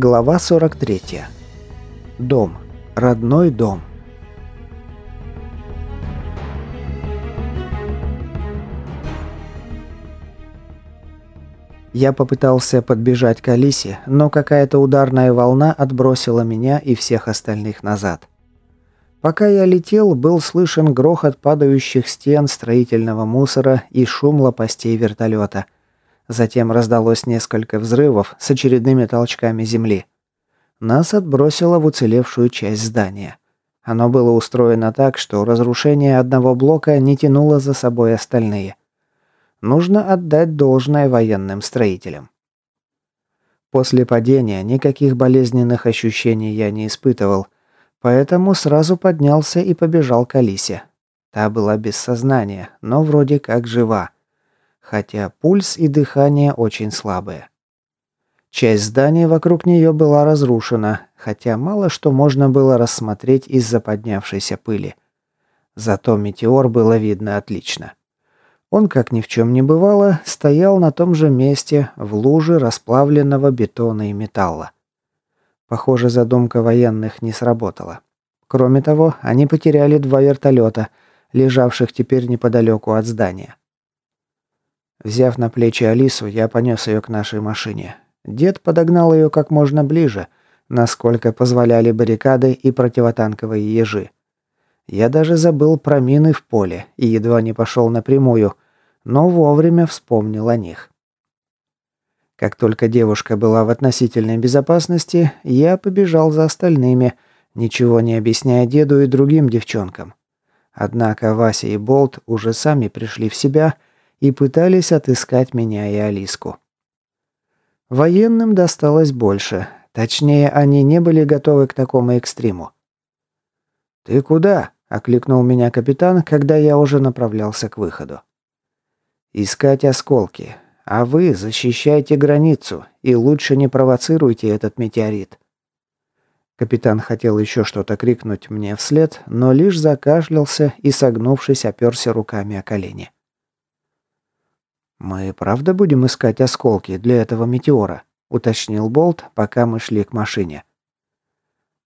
Глава 43. Дом. Родной дом. Я попытался подбежать к Алисе, но какая-то ударная волна отбросила меня и всех остальных назад. Пока я летел, был слышен грохот падающих стен строительного мусора и шум лопастей вертолета – Затем раздалось несколько взрывов с очередными толчками земли. Нас отбросило в уцелевшую часть здания. Оно было устроено так, что разрушение одного блока не тянуло за собой остальные. Нужно отдать должное военным строителям. После падения никаких болезненных ощущений я не испытывал, поэтому сразу поднялся и побежал к Алисе. Та была без сознания, но вроде как жива хотя пульс и дыхание очень слабые. Часть здания вокруг нее была разрушена, хотя мало что можно было рассмотреть из-за поднявшейся пыли. Зато метеор было видно отлично. Он, как ни в чем не бывало, стоял на том же месте, в луже расплавленного бетона и металла. Похоже, задумка военных не сработала. Кроме того, они потеряли два вертолета, лежавших теперь неподалеку от здания. Взяв на плечи Алису, я понес ее к нашей машине. Дед подогнал ее как можно ближе, насколько позволяли баррикады и противотанковые ежи. Я даже забыл про мины в поле и едва не пошел напрямую, но вовремя вспомнил о них. Как только девушка была в относительной безопасности, я побежал за остальными, ничего не объясняя деду и другим девчонкам. Однако Вася и Болт уже сами пришли в себя – и пытались отыскать меня и Алиску. Военным досталось больше. Точнее, они не были готовы к такому экстриму. «Ты куда?» – окликнул меня капитан, когда я уже направлялся к выходу. «Искать осколки. А вы защищайте границу и лучше не провоцируйте этот метеорит». Капитан хотел еще что-то крикнуть мне вслед, но лишь закашлялся и, согнувшись, оперся руками о колени. «Мы правда будем искать осколки для этого метеора?» – уточнил Болт, пока мы шли к машине.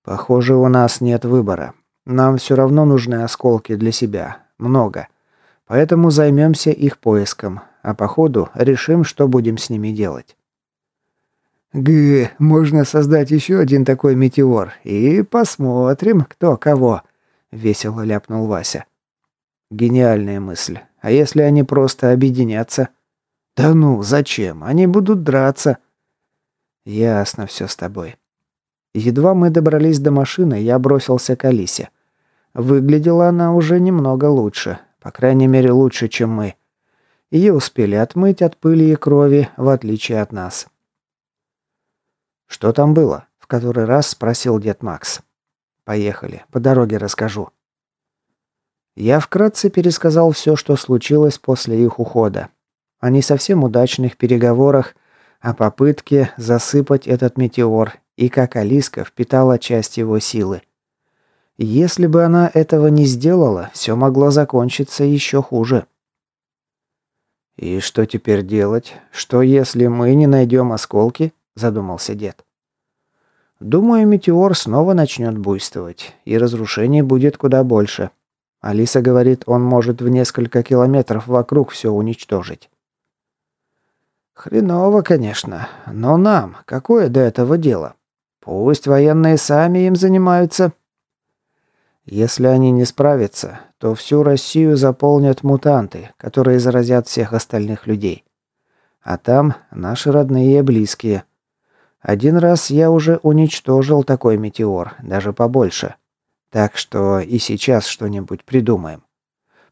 «Похоже, у нас нет выбора. Нам все равно нужны осколки для себя. Много. Поэтому займемся их поиском, а по ходу решим, что будем с ними делать». «Г, можно создать еще один такой метеор, и посмотрим, кто кого», — весело ляпнул Вася. «Гениальная мысль. А если они просто объединятся?» «Да ну, зачем? Они будут драться». «Ясно все с тобой». Едва мы добрались до машины, я бросился к Алисе. Выглядела она уже немного лучше, по крайней мере лучше, чем мы. Ее успели отмыть от пыли и крови, в отличие от нас. «Что там было?» — в который раз спросил дед Макс. «Поехали, по дороге расскажу». Я вкратце пересказал все, что случилось после их ухода, о не совсем удачных переговорах, о попытке засыпать этот метеор и как Алиска впитала часть его силы. Если бы она этого не сделала, все могло закончиться еще хуже. «И что теперь делать? Что, если мы не найдем осколки?» – задумался дед. «Думаю, метеор снова начнет буйствовать, и разрушений будет куда больше. Алиса говорит, он может в несколько километров вокруг все уничтожить. Хреново, конечно, но нам какое до этого дело? Пусть военные сами им занимаются. Если они не справятся, то всю Россию заполнят мутанты, которые заразят всех остальных людей. А там наши родные и близкие. Один раз я уже уничтожил такой метеор, даже побольше. Так что и сейчас что-нибудь придумаем.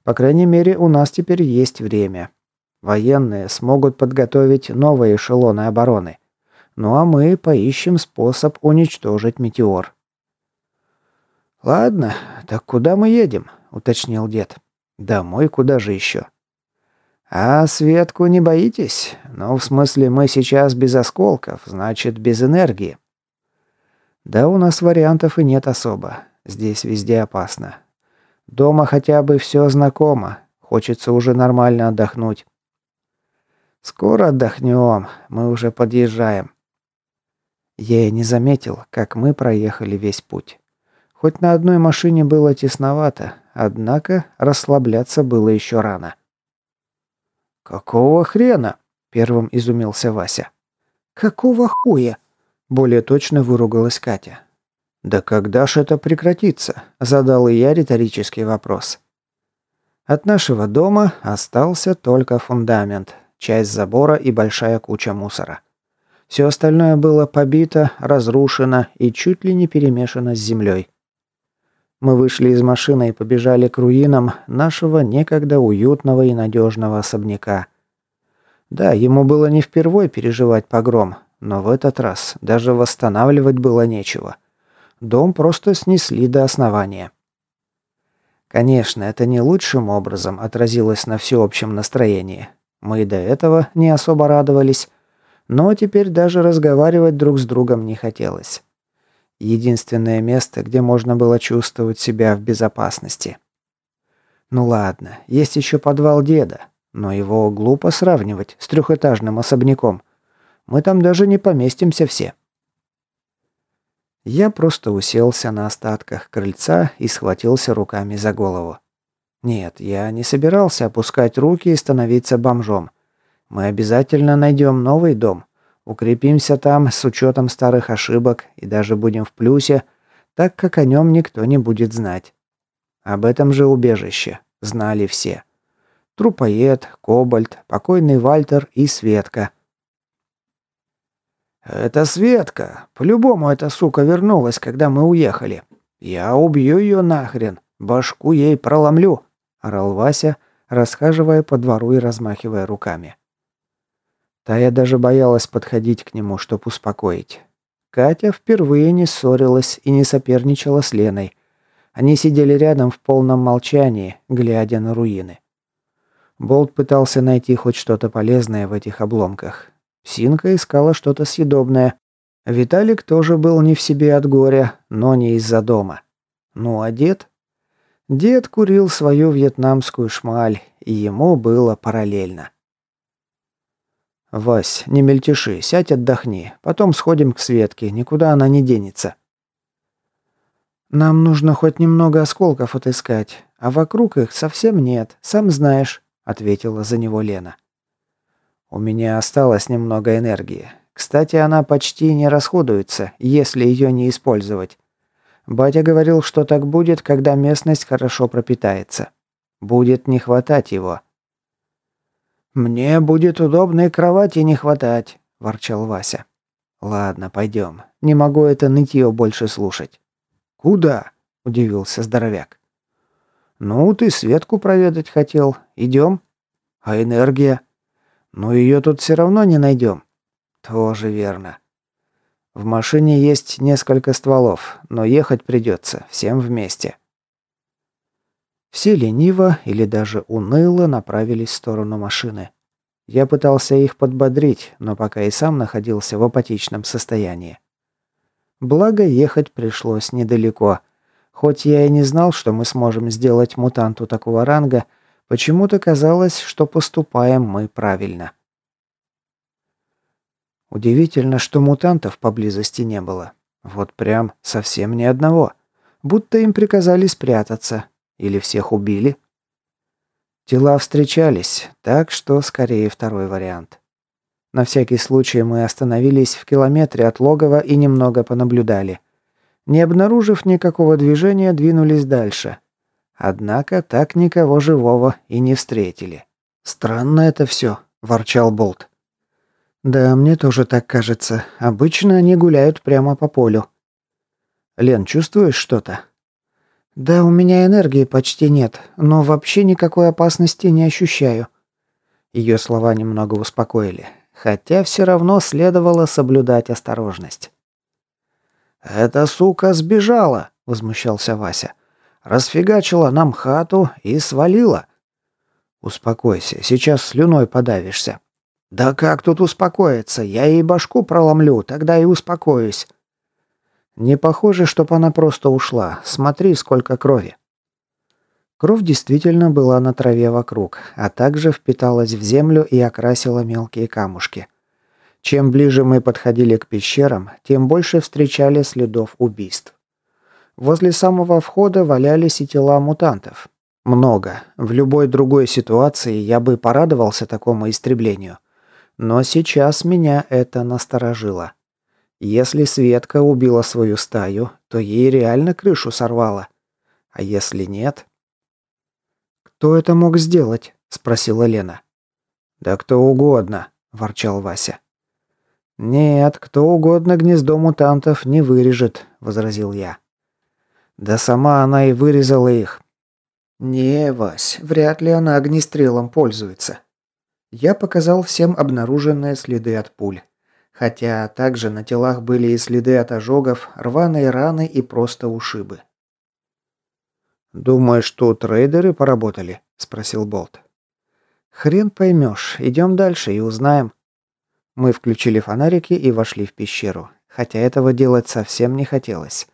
По крайней мере, у нас теперь есть время. Военные смогут подготовить новые эшелоны обороны. Ну а мы поищем способ уничтожить метеор. «Ладно, так куда мы едем?» — уточнил дед. «Домой куда же еще?» «А Светку не боитесь? Ну, в смысле, мы сейчас без осколков, значит, без энергии». «Да у нас вариантов и нет особо. Здесь везде опасно. Дома хотя бы все знакомо. Хочется уже нормально отдохнуть. «Скоро отдохнем, мы уже подъезжаем». Я и не заметил, как мы проехали весь путь. Хоть на одной машине было тесновато, однако расслабляться было еще рано. «Какого хрена?» – первым изумился Вася. «Какого хуя?» – более точно выругалась Катя. «Да когда ж это прекратится?» – задал и я риторический вопрос. От нашего дома остался только фундамент, часть забора и большая куча мусора. Все остальное было побито, разрушено и чуть ли не перемешано с землей. Мы вышли из машины и побежали к руинам нашего некогда уютного и надежного особняка. Да, ему было не впервой переживать погром, но в этот раз даже восстанавливать было нечего. Дом просто снесли до основания. Конечно, это не лучшим образом отразилось на всеобщем настроении. Мы до этого не особо радовались, но теперь даже разговаривать друг с другом не хотелось. Единственное место, где можно было чувствовать себя в безопасности. Ну ладно, есть еще подвал деда, но его глупо сравнивать с трехэтажным особняком. Мы там даже не поместимся все. Я просто уселся на остатках крыльца и схватился руками за голову. Нет, я не собирался опускать руки и становиться бомжом. Мы обязательно найдем новый дом. Укрепимся там с учетом старых ошибок и даже будем в плюсе, так как о нем никто не будет знать. Об этом же убежище знали все. Трупоед, Кобальт, покойный Вальтер и Светка. «Это Светка. По-любому эта сука вернулась, когда мы уехали. Я убью ее нахрен. Башку ей проломлю», — орал Вася, расхаживая по двору и размахивая руками. Тая даже боялась подходить к нему, чтобы успокоить. Катя впервые не ссорилась и не соперничала с Леной. Они сидели рядом в полном молчании, глядя на руины. Болт пытался найти хоть что-то полезное в этих обломках. Синка искала что-то съедобное. Виталик тоже был не в себе от горя, но не из-за дома. Ну а дед? Дед курил свою вьетнамскую шмаль, и ему было параллельно. «Вась, не мельтеши, сядь отдохни. Потом сходим к Светке, никуда она не денется». «Нам нужно хоть немного осколков отыскать, а вокруг их совсем нет, сам знаешь», — ответила за него Лена. «У меня осталось немного энергии. Кстати, она почти не расходуется, если ее не использовать. Батя говорил, что так будет, когда местность хорошо пропитается. Будет не хватать его». «Мне будет удобной кровати не хватать», – ворчал Вася. «Ладно, пойдем. Не могу это нытье больше слушать». «Куда?» – удивился здоровяк. «Ну, ты Светку проведать хотел. Идем?» «А энергия?» «Ну, ее тут все равно не найдем». «Тоже верно». «В машине есть несколько стволов, но ехать придется, всем вместе». Все лениво или даже уныло направились в сторону машины. Я пытался их подбодрить, но пока и сам находился в апатичном состоянии. Благо, ехать пришлось недалеко. Хоть я и не знал, что мы сможем сделать мутанту такого ранга, почему-то казалось, что поступаем мы правильно. Удивительно, что мутантов поблизости не было. Вот прям совсем ни одного. Будто им приказали спрятаться, или всех убили? Тела встречались, так что скорее второй вариант. На всякий случай мы остановились в километре от логова и немного понаблюдали. Не обнаружив никакого движения, двинулись дальше. Однако так никого живого и не встретили. «Странно это все», – ворчал Болт. «Да, мне тоже так кажется. Обычно они гуляют прямо по полю». «Лен, чувствуешь что-то?» «Да, у меня энергии почти нет, но вообще никакой опасности не ощущаю». Ее слова немного успокоили, хотя все равно следовало соблюдать осторожность. «Эта сука сбежала», — возмущался Вася. «Расфигачила нам хату и свалила». «Успокойся, сейчас слюной подавишься». «Да как тут успокоиться? Я ей башку проломлю, тогда и успокоюсь». Не похоже, чтоб она просто ушла. Смотри, сколько крови. Кровь действительно была на траве вокруг, а также впиталась в землю и окрасила мелкие камушки. Чем ближе мы подходили к пещерам, тем больше встречали следов убийств. Возле самого входа валялись и тела мутантов. Много. В любой другой ситуации я бы порадовался такому истреблению. Но сейчас меня это насторожило. Если Светка убила свою стаю, то ей реально крышу сорвало. А если нет? «Кто это мог сделать?» – спросила Лена. «Да кто угодно», – ворчал Вася. «Нет, кто угодно гнездо мутантов не вырежет», – возразил я. «Да сама она и вырезала их». «Не, Вась, вряд ли она огнестрелом пользуется». Я показал всем обнаруженные следы от пуль. Хотя также на телах были и следы от ожогов, рваные раны и просто ушибы. «Думаешь, тут рейдеры поработали?» – спросил Болт. «Хрен поймешь. Идем дальше и узнаем». Мы включили фонарики и вошли в пещеру, хотя этого делать совсем не хотелось.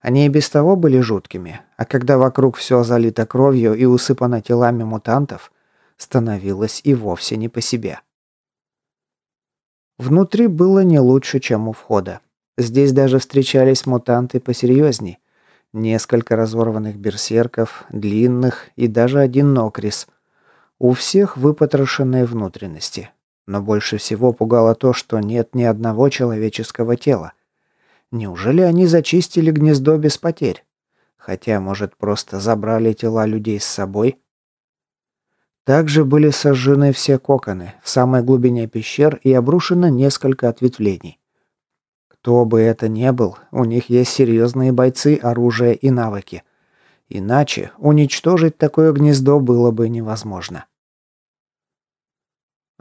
Они и без того были жуткими, а когда вокруг все залито кровью и усыпано телами мутантов, становилось и вовсе не по себе. Внутри было не лучше, чем у входа. Здесь даже встречались мутанты посерьезней. Несколько разорванных берсерков, длинных и даже один нокрис. У всех выпотрошенные внутренности. Но больше всего пугало то, что нет ни одного человеческого тела. Неужели они зачистили гнездо без потерь? Хотя, может, просто забрали тела людей с собой? Также были сожжены все коконы в самой глубине пещер и обрушено несколько ответвлений. Кто бы это ни был, у них есть серьезные бойцы, оружие и навыки. Иначе уничтожить такое гнездо было бы невозможно.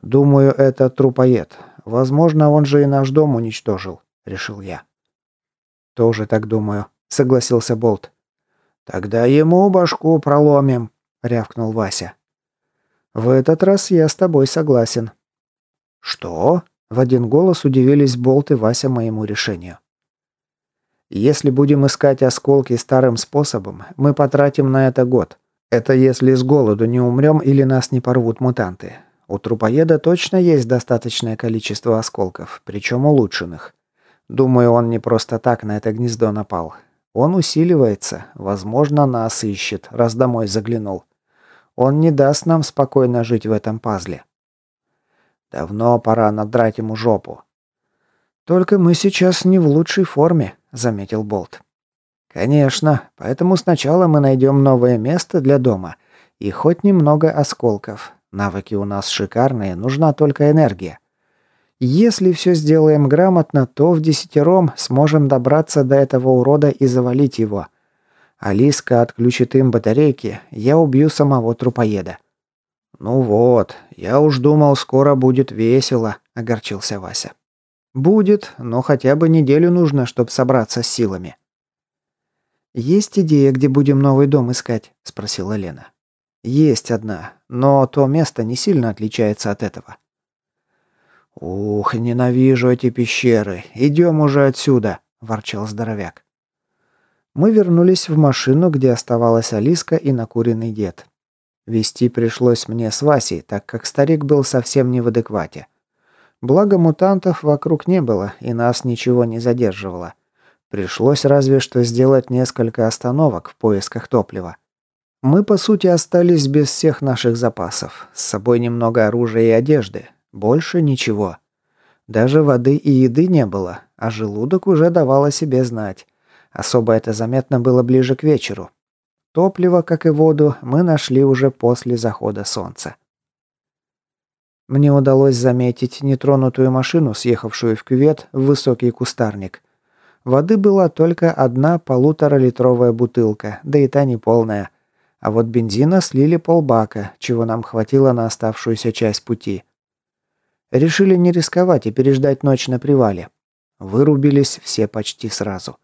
«Думаю, это трупоед. Возможно, он же и наш дом уничтожил», — решил я. «Тоже так думаю», — согласился Болт. «Тогда ему башку проломим», — рявкнул Вася. «В этот раз я с тобой согласен». «Что?» — в один голос удивились Болт и Вася моему решению. «Если будем искать осколки старым способом, мы потратим на это год. Это если с голоду не умрем или нас не порвут мутанты. У трупоеда точно есть достаточное количество осколков, причем улучшенных. Думаю, он не просто так на это гнездо напал. Он усиливается, возможно, нас ищет, раз домой заглянул. Он не даст нам спокойно жить в этом пазле. Давно пора надрать ему жопу. Только мы сейчас не в лучшей форме, заметил Болт. Конечно, поэтому сначала мы найдем новое место для дома и хоть немного осколков. Навыки у нас шикарные, нужна только энергия. Если все сделаем грамотно, то в десятером сможем добраться до этого урода и завалить его. Алиска отключит им батарейки, я убью самого трупоеда. «Ну вот, я уж думал, скоро будет весело», — огорчился Вася. «Будет, но хотя бы неделю нужно, чтобы собраться с силами». «Есть идея, где будем новый дом искать?» – спросила Лена. «Есть одна, но то место не сильно отличается от этого». «Ух, ненавижу эти пещеры. Идем уже отсюда», – ворчал здоровяк. Мы вернулись в машину, где оставалась Алиска и накуренный дед. Вести пришлось мне с Васей, так как старик был совсем не в адеквате. Благо мутантов вокруг не было, и нас ничего не задерживало. Пришлось разве что сделать несколько остановок в поисках топлива. Мы, по сути, остались без всех наших запасов. С собой немного оружия и одежды. Больше ничего. Даже воды и еды не было, а желудок уже давал о себе знать. Особо это заметно было ближе к вечеру. Топливо, как и воду, мы нашли уже после захода солнца. Мне удалось заметить нетронутую машину, съехавшую в кювет в высокий кустарник. Воды была только одна полуторалитровая бутылка, да и та не полная – а вот бензина слили полбака, чего нам хватило на оставшуюся часть пути. Решили не рисковать и переждать ночь на привале. Вырубились все почти сразу.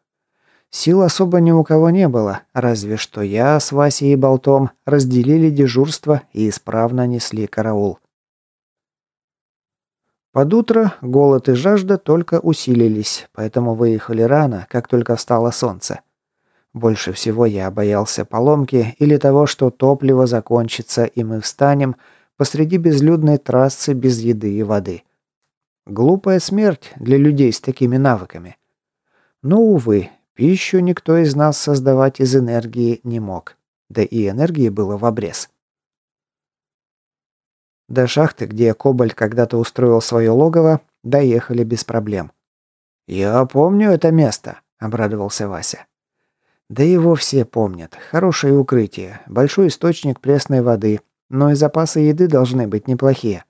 Сил особо ни у кого не было, разве что я с Васей и Болтом разделили дежурство и исправно несли караул. Под утро голод и жажда только усилились, поэтому выехали рано, как только встало солнце. Больше всего я боялся поломки или того, что топливо закончится и мы встанем посреди безлюдной трассы без еды и воды. Глупая смерть для людей с такими навыками. Но, увы, пищу никто из нас создавать из энергии не мог. Да и энергии было в обрез. До шахты, где Кобальт когда-то устроил свое логово, доехали без проблем. «Я помню это место», — обрадовался Вася. «Да его все помнят. Хорошее укрытие, большой источник пресной воды, но и запасы еды должны быть неплохие».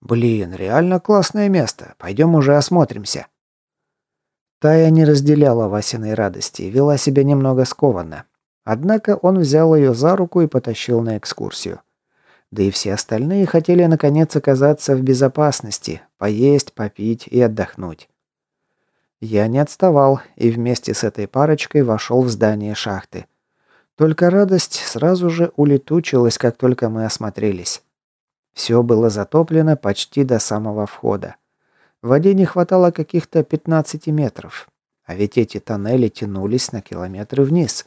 «Блин, реально классное место. Пойдем уже осмотримся». Тая не разделяла Васиной радости, вела себя немного скованно. Однако он взял ее за руку и потащил на экскурсию. Да и все остальные хотели наконец оказаться в безопасности, поесть, попить и отдохнуть. Я не отставал и вместе с этой парочкой вошел в здание шахты. Только радость сразу же улетучилась, как только мы осмотрелись. Все было затоплено почти до самого входа. В воде не хватало каких-то 15 метров. А ведь эти тоннели тянулись на километры вниз.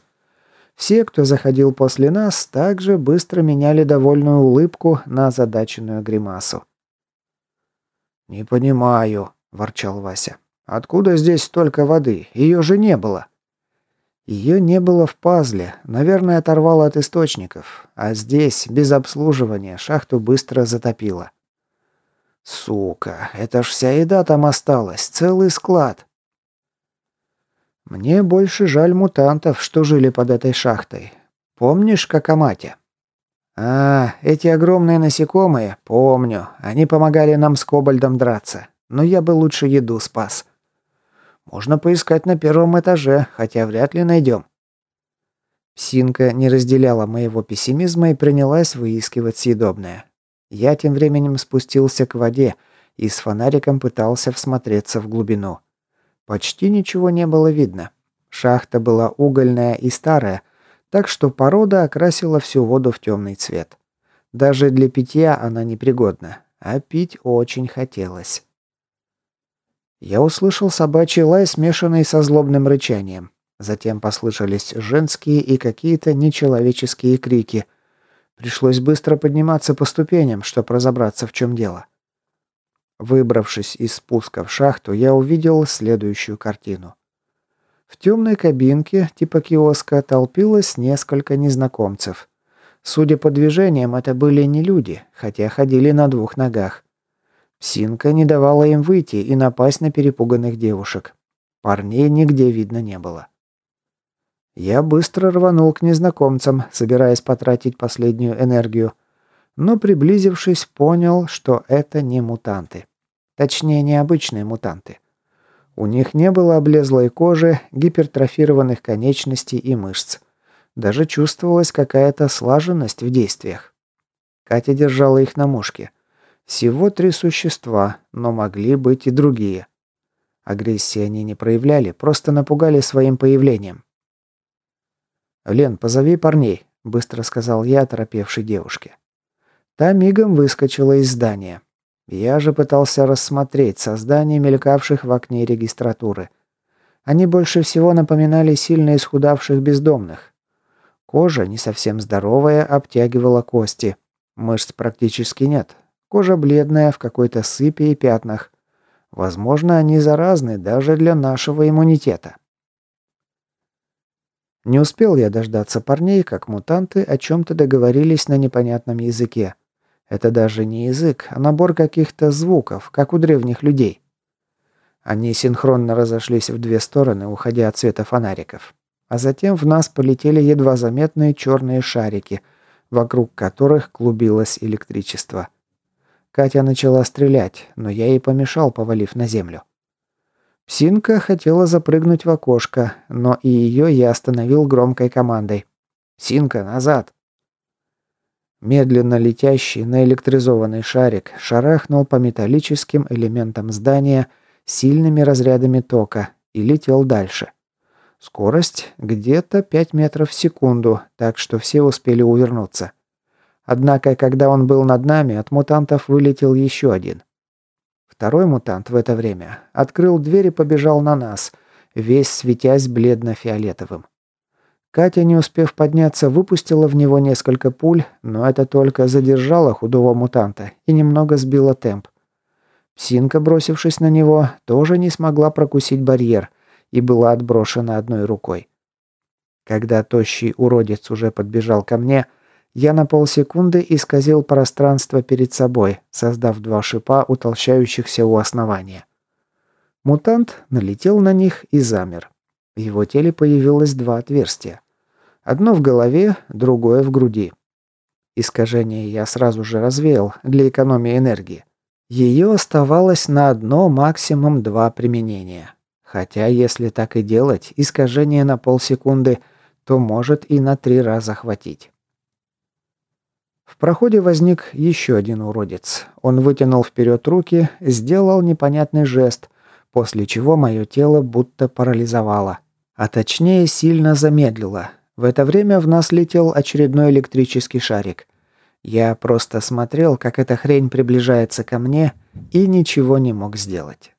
Все, кто заходил после нас, также быстро меняли довольную улыбку на озадаченную гримасу. «Не понимаю», – ворчал Вася. Откуда здесь столько воды? Ее же не было. Ее не было в пазле, наверное, оторвало от источников, а здесь, без обслуживания, шахту быстро затопило. Сука, это ж вся еда там осталась, целый склад. Мне больше жаль мутантов, что жили под этой шахтой. Помнишь, как Амате? А, эти огромные насекомые, помню. Они помогали нам с кобальдом драться. Но я бы лучше еду спас. Можно поискать на первом этаже, хотя вряд ли найдем». Псинка не разделяла моего пессимизма и принялась выискивать съедобное. Я тем временем спустился к воде и с фонариком пытался всмотреться в глубину. Почти ничего не было видно. Шахта была угольная и старая, так что порода окрасила всю воду в темный цвет. Даже для питья она непригодна, а пить очень хотелось. Я услышал собачий лай, смешанный со злобным рычанием. Затем послышались женские и какие-то нечеловеческие крики. Пришлось быстро подниматься по ступеням, чтобы разобраться, в чем дело. Выбравшись из спуска в шахту, я увидел следующую картину. В темной кабинке, типа киоска, толпилось несколько незнакомцев. Судя по движениям, это были не люди, хотя ходили на двух ногах. Псинка не давала им выйти и напасть на перепуганных девушек. Парней нигде видно не было. Я быстро рванул к незнакомцам, собираясь потратить последнюю энергию. Но, приблизившись, понял, что это не мутанты. Точнее, необычные мутанты. У них не было облезлой кожи, гипертрофированных конечностей и мышц. Даже чувствовалась какая-то слаженность в действиях. Катя держала их на мушке. Всего три существа, но могли быть и другие. Агрессии они не проявляли, просто напугали своим появлением. «Лен, позови парней», — быстро сказал я оторопевшей девушке. Та мигом выскочила из здания. Я же пытался рассмотреть создания, мелькавших в окне регистратуры. Они больше всего напоминали сильно исхудавших бездомных. Кожа, не совсем здоровая, обтягивала кости. Мышц практически нет, Кожа бледная, в какой-то сыпи и пятнах. Возможно, они заразны даже для нашего иммунитета. Не успел я дождаться парней, как мутанты о чем-то договорились на непонятном языке. Это даже не язык, а набор каких-то звуков, как у древних людей. Они синхронно разошлись в две стороны, уходя от света фонариков. А затем в нас полетели едва заметные черные шарики, вокруг которых клубилось электричество. Катя начала стрелять, но я ей помешал, повалив на землю. Псинка хотела запрыгнуть в окошко, но и ее я остановил громкой командой. «Синка, назад!» Медленно летящий наэлектризованный шарик шарахнул по металлическим элементам здания сильными разрядами тока и летел дальше. Скорость где-то 5 метров в секунду, так что все успели увернуться. Однако, когда он был над нами, от мутантов вылетел еще один. Второй мутант в это время открыл дверь и побежал на нас, весь светясь бледно-фиолетовым. Катя, не успев подняться, выпустила в него несколько пуль, но это только задержало худого мутанта и немного сбило темп. Псинка, бросившись на него, тоже не смогла прокусить барьер и была отброшена одной рукой. Когда тощий уродец уже подбежал ко мне, я на полсекунды исказил пространство перед собой, создав два шипа, утолщающихся у основания. Мутант налетел на них и замер. В его теле появилось два отверстия. Одно в голове, другое в груди. Искажение я сразу же развеял для экономии энергии. Ее оставалось на одно, максимум два применения. Хотя, если так и делать, искажение на полсекунды, то может и на три раза хватить. В проходе возник еще один уродец. Он вытянул вперед руки, сделал непонятный жест, после чего мое тело будто парализовало. А точнее, сильно замедлило. В это время в нас летел очередной электрический шарик. Я просто смотрел, как эта хрень приближается ко мне, и ничего не мог сделать.